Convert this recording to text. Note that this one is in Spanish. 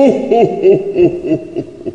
¡Oh, oh, oh!